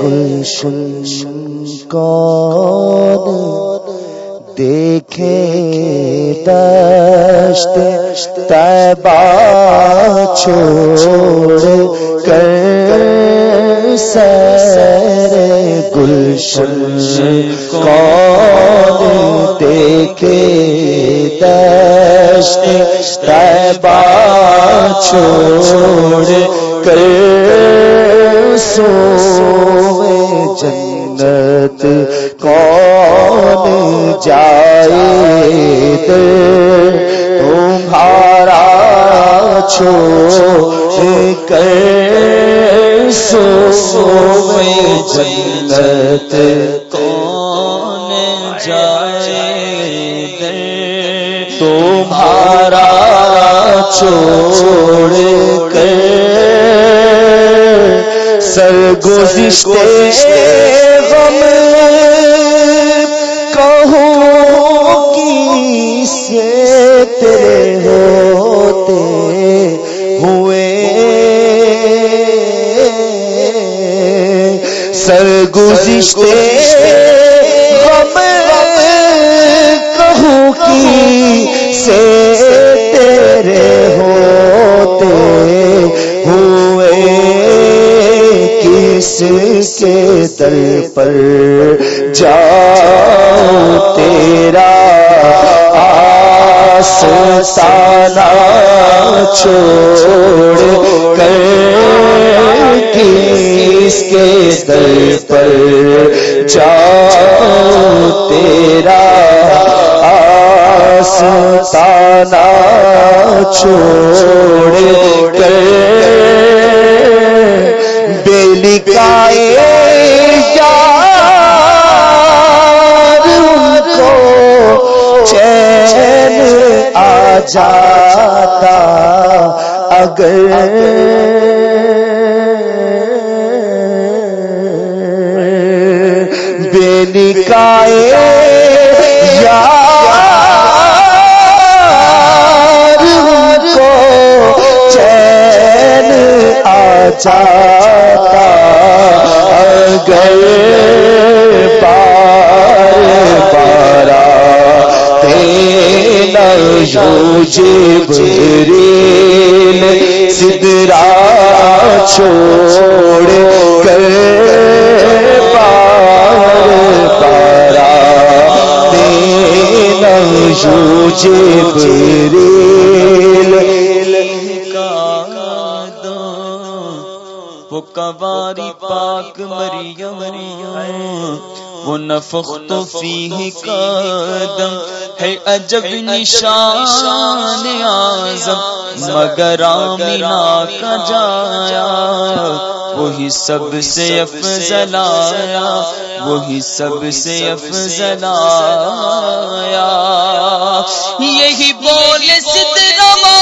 گلشن کون دیکھے دشت تیبا چھوڑ کر سیر گلشن کون دیکھے دشت تیبا چھوڑ کر سو جنت کون جائے تمہارا چھو کر سو جنت کون چھوڑ کر سرگزشتے غم کہوں کی سے تیرے ہوتے ہوئے غم کہوں کی سے کے در پر جاؤ تیرا آسانا چھوڑ کر کس کے در پر جاؤ تیرا آسانا چھوڑ کر جاتا اگر بے نکائے کو چین آ جاتا گئے پار تین جبریل سدرا چھوڑ کر پار پارا تین جبریل وہ کواری پاک مریم، وہ نفخ تو فی قدم ہے عجب نشان آزم مگر آمینہ کا جایا، وہی سب سے افضل آیا وہی سب سے افضل آیا یہی بول سدرما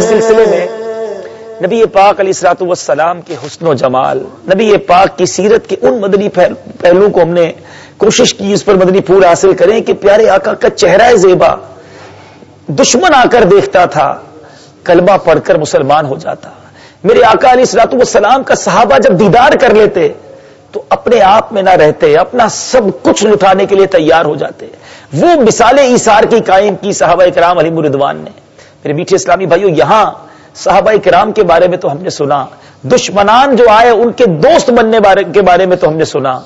سلسلے میں نبی پاک علی سرات وسلام کے حسن و جمال نبی پاک کی سیرت کے ان مدنی پہلو کو ہم نے کوشش کی اس پر مدنی پھول حاصل کریں کہ پیارے آقا کا چہرہ زیبا دشمن آ کر دیکھتا تھا کلبہ پڑھ کر مسلمان ہو جاتا۔ میرے آقا علی سلاط والسلام کا صحابہ جب دیدار کر لیتے تو اپنے آپ میں نہ رہتے، اپنا سب کچھ لٹانے کے لیے تیار ہو جاتے۔ وہ مثال ایسار کی قائم کی صحابہ کرام علی مردوان نے۔ میرے میٹھے اسلامی بھائیو، یہاں صحابہ کرام کے بارے میں تو ہم نے سنا۔ دشمنان جو آئے، ان کے دوست بننے بارے کے بارے میں تو ہم نے سنا۔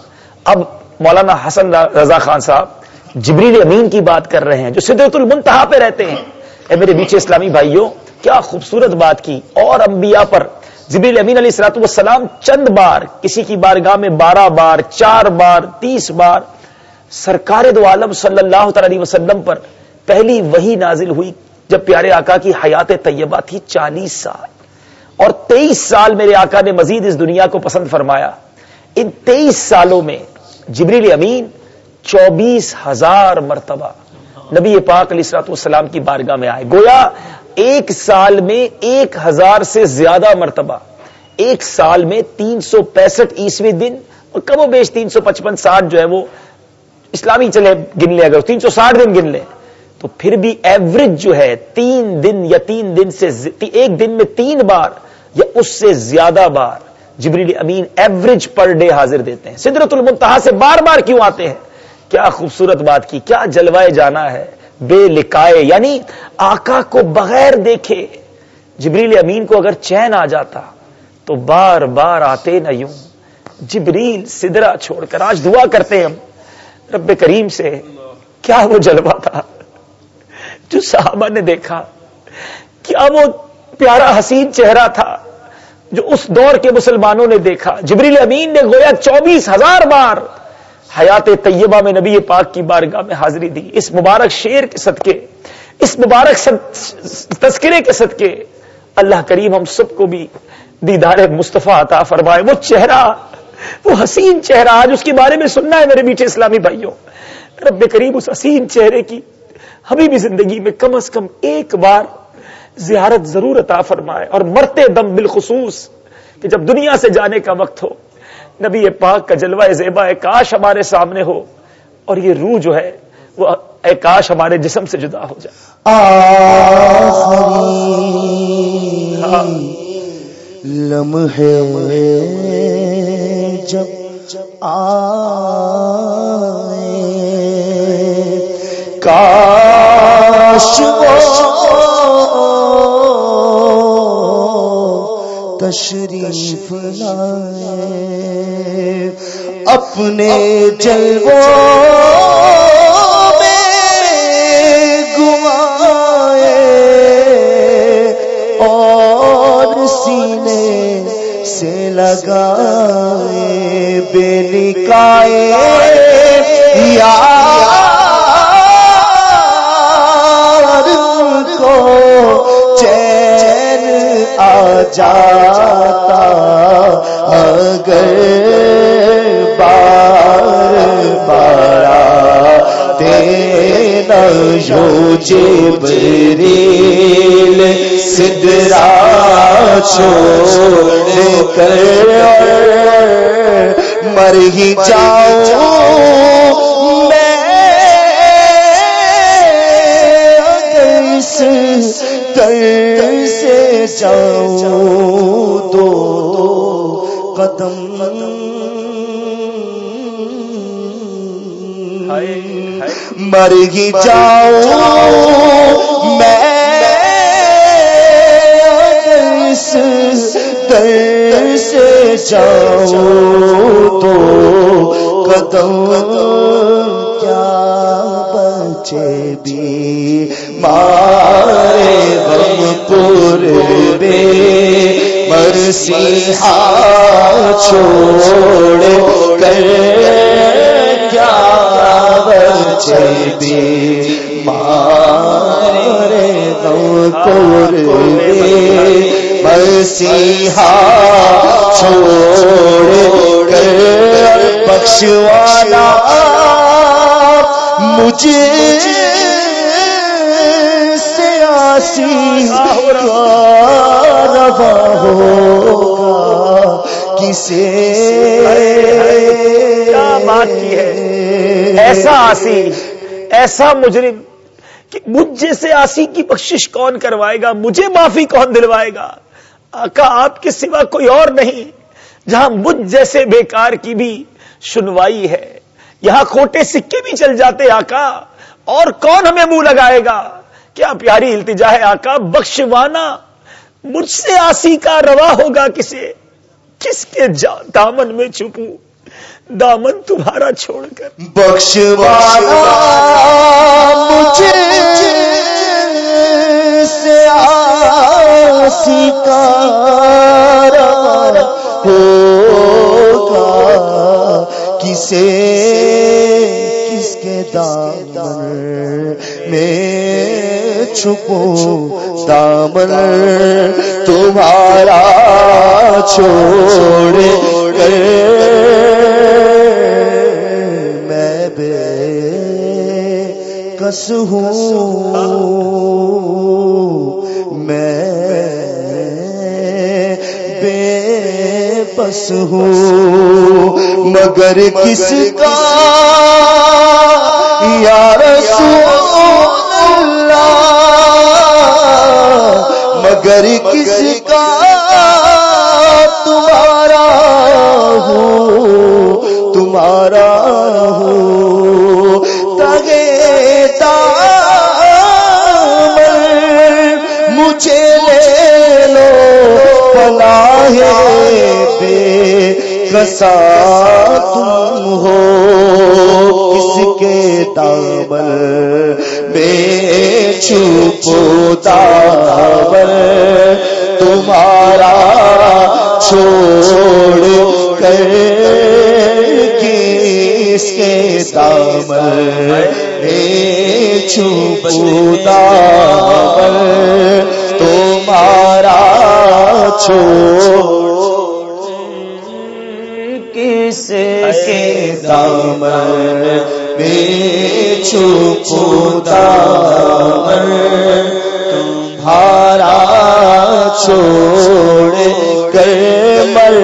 اب مولانا حسن رضا خان صاحب جبریل امین کی بات کر رہے ہیں، جو سدرت المنتہا پہ رہتے ہیں۔ اے میرے بیچے اسلامی بھائیوں کیا خوبصورت بات کی۔ اور انبیاء پر جبریل امین علیہ السلاط والسلام چند بار، کسی کی بارگاہ میں بارہ بار، چار بار، تیس بار، سرکار دو عالم صلی اللہ تعالی وسلم پر پہلی وہی نازل ہوئی، جب پیارے آقا کی حیات طیبہ تھی چالیس سال۔ اور تیئیس سال میرے آقا نے مزید اس دنیا کو پسند فرمایا۔ ان تیئیس سالوں میں جبریل امین چوبیس ہزار مرتبہ نبی پاک علیہ السلاط والسلام کی بارگاہ میں آئے۔ گویا ایک سال میں ایک ہزار سے زیادہ مرتبہ، ایک سال میں تین سو پینسٹھ عیسوی دن، اور کم و بیش تین سو پچپن ساٹھ جو ہے وہ اسلامی چلے گن لے، اگر تین سو ساٹھ دن گن لیں تو پھر بھی ایوریج جو ہے تین دن یا تین دن سے ایک دن میں تین بار یا اس سے زیادہ بار جبریل امین ایوریج پر ڈے حاضر دیتے ہیں۔ سدرت المنتہا سے بار بار کیوں آتے ہیں؟ کیا خوبصورت بات کی، کیا جلوائے جانا ہے؟ بے لکھائے یعنی آقا کو بغیر دیکھے جبریل امین کو اگر چین آ جاتا تو بار بار آتے نہ یوں۔ جبریل سدرا چھوڑ کر، آج دعا کرتے ہیں ہم۔ رب کریم سے کیا وہ جلوہ تھا؟ جو صحابہ نے دیکھا، کیا وہ پیارا حسین چہرہ تھا جو اس دور کے مسلمانوں نے دیکھا؟ جبریل امین نے گویا چوبیس ہزار بار حیات طیبہ میں نبی پاک کی بارگاہ میں حاضری دی، اس مبارک شیر کے صدقے، اس مبارک تذکرے کے صدقے اللہ کریم ہم سب کو بھی دیدار مصطفیٰ عطا فرمائے۔ وہ چہرہ، وہ حسین چہرہ، آج اس کے بارے میں سننا ہے میرے میٹھے اسلامی بھائیوں۔ رب کریم اس حسین چہرے کی ہمیں بھی زندگی میں کم از کم ایک بار زیارت ضرور عطا فرمائے۔ اور مرتے دم بالخصوص کہ جب دنیا سے جانے کا وقت ہو نبی پاک کا جلوہ زیبا اے کاش ہمارے سامنے ہو اور یہ روح جو ہے وہ اے کاش ہمارے جسم سے جدا ہو جائے۔ لمحے جب آئے، کاش تشریف لائے۔ اپنے جلووں میں گمائے اور سینے سے لگائے بے نکائے یا جاتا اگر بار بارا دینا یو جبریل سدرا چھوڑ کر مر ہی جاؤ جاؤ دو قدم مر گی جاؤ میں در سے جاؤ تو قدم کیا بچے بھی مارے غم پور بے مرسیحا چھوڑ کر بھی مارے غم پور بے مرسیحا چھوڑ کر بخشوانا مجھے کسے بات کی ہے؟ ایسا آسی ایسا مجرم کہ مجھ جیسے آسی کی بخشش کون کروائے گا؟ مجھے معافی کون دلوائے گا؟ آقا، آپ کے سوا کوئی اور نہیں، جہاں مجھ جیسے بیکار کی بھی سنوائی ہے۔ یہاں کھوٹے سکے بھی چل جاتے آقا، اور کون ہمیں منہ لگائے گا؟ کیا پیاری التجا ہے آقا، بخشوانا مجھ سے آسی کا روا ہوگا کسے؟ کس کے دامن میں چھپو دامن تمہارا چھوڑ کر۔ بخشوانا مجھے سے ہوگا۔ کسے کس کے دامن میں چھپو دامن تمہارا چھوڑ کر میں بے کس ہوں۔ میں بے بس ہوں۔ مگر کس کا بے کسا تم ہو کس کے دامن میں چھپو دامن تمہارا چھوڑ کر کس کے دامن میں چھپو دامن تمہارا چھوڑ کس کے دامن میں چھپو دامن تمہارا چھوڑ کر مر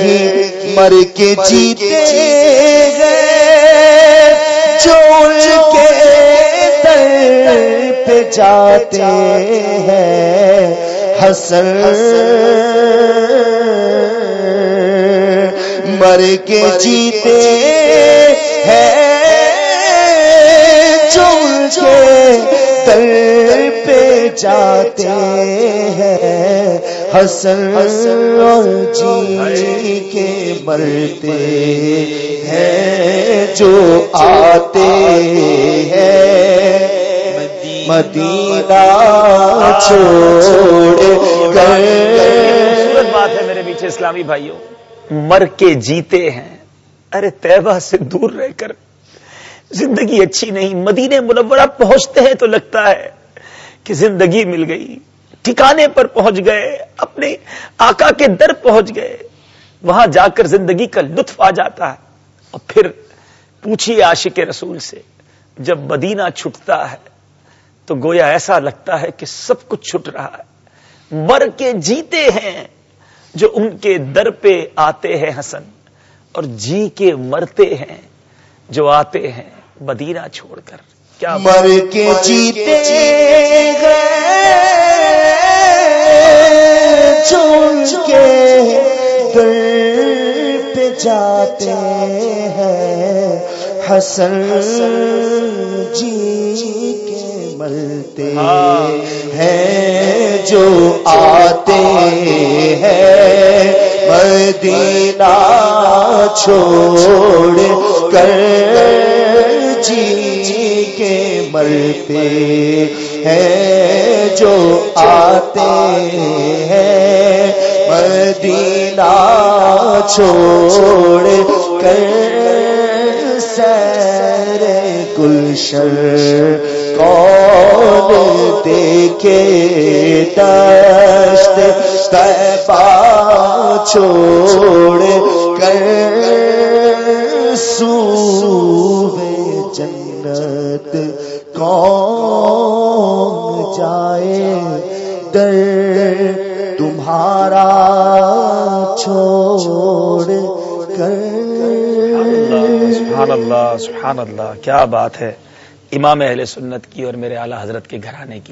گی مر کے جیتے گئے چھوڑ کے در پہ جاتے ہیں۔ حسن مر کے جیتے ہیں۔ کے در پہ جاتے ہیں۔ حسن اور جی کے مرتے ہیں۔ جو آتے ہیں۔ مدینہ چھوڑ گئے خوبصورت بات ہے میرے پیچھے اسلامی بھائیوں۔ مر کے جیتے ہیں۔ ارے طیبہ سے دور رہ کر۔ زندگی اچھی نہیں مدینے منورہ پہنچتے ہیں تو لگتا ہے کہ زندگی مل گئی۔ ٹھکانے پر پہنچ گئے، اپنے آقا کے در پہنچ گئے۔ وہاں جا کر زندگی کا لطف آ جاتا ہے۔ اور پھر پوچھیے عاشق رسول سے، جب مدینہ چھٹتا ہے تو گویا ایسا لگتا ہے کہ سب کچھ چھٹ رہا ہے۔ مر کے جیتے ہیں۔ جو ان کے در پہ آتے ہیں حسن اور جی کے مرتے ہیں، جو آتے ہیں مدینہ چھوڑ کر۔ کیا مر کے جیتے گئے کے در پہ جاتے ہیں۔ حسن جی کے ملتے ہیں، جو آتے ہیں۔ مدینہ چھوڑ کر جی کے مرتے ہیں، جو آتے ہیں۔ مدینہ چھوڑ کر گلشن کون دیکھے دشت طیبہ چھوڑ کر سوے جنت کون جائے در تمہارا چھوڑ کر سبحان اللہ سبحان اللہ، کیا بات ہے، امام اہل سنت کی اور میرے اعلی حضرت کے گھرانے کی۔